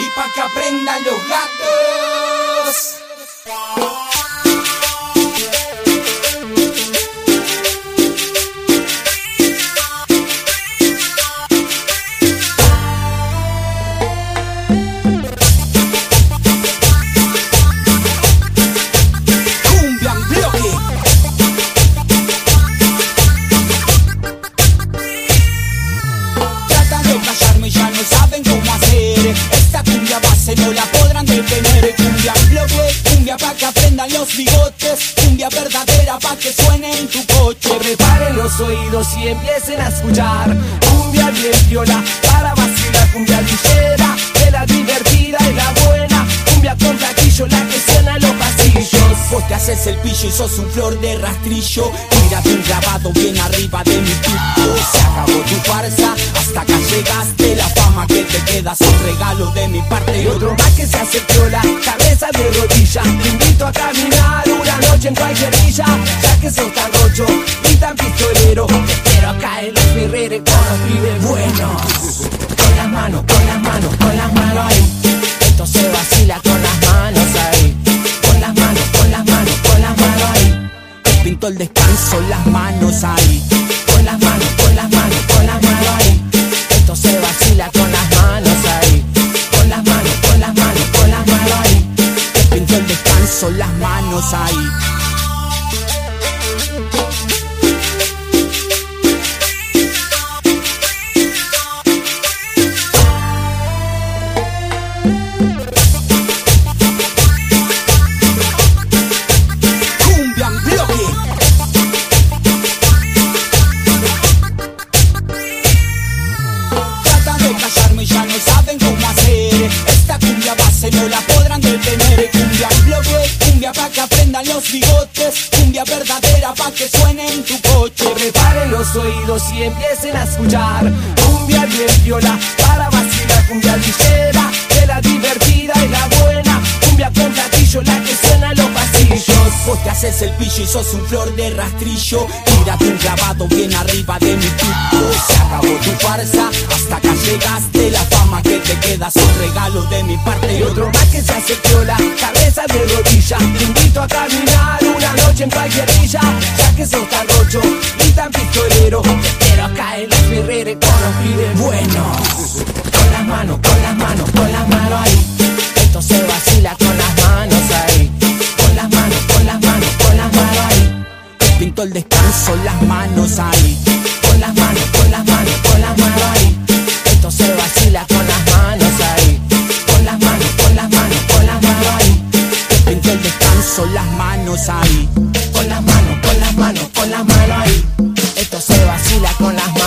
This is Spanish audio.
y pa' que aprendan los gatos. No la podrán detener Cumbia bloque, cumbia pa' que aprendan los bigotes. Cumbia verdadera pa' que suene en tu coche. Preparen los oídos y empiecen a escuchar. Cumbia bien viola para vacilar. Cumbia ligera, de la divertida y la buena. Cumbia con platillo, la que suena en los pasillos. Vos te haces el pillo y sos un flor de rastrillo. Tírate un grabado bien arriba de mi pico. Se acabó tu farsa, hasta acá llegaste La fama que te queda son regalo de mi parte Y otro más que se hace piola, cabeza de rodilla. Te invito a caminar una noche en cualquier villa Ya que sos tan rocho y tan pistolero. Te quiero acá en los ferreres con los pibes buenos. Con las manos, con las manos, con las manos ahí. Esto se vacila con las manos ahí. Con las manos, con las manos, con las manos ahí. Pinto el descanso, las manos ahí descanso, las manos ahí. Cumbia bloque. Tratan de callarme y ya no saben cómo hacer. Esta cumbia base no la podrán detener que aprendan los bigotes Cumbia verdadera pa' que suene en tu coche. Preparen los oídos y empiecen a escuchar Cumbia bien viola para vacilar Cumbia ligera, de la divertida y la buena Cumbia con platillo, la que suena en los pasillos Vos te haces el pillo y sos un flor de rastrillo Tírate un grabado bien arriba de mi pico. Se acabó tu farsa, hasta acá llegaste La fama que te queda son regalo de mi parte. Y otro más que se hace piola, cabeza de rodilla. Te invito a caminar una noche en cualquier villa Ya que sos tan rocho y tan pistolero Te acá en los ferreres con los pibes buenos. Con las manos, con las manos, con las manos ahí. Esto se vacila con las manos ahí. Con las manos, con las manos, con las manos ahí. Pinto el descanso, las manos ahí Con las manos, con las manos, con las manos ahí. Esto se vacila con las manos.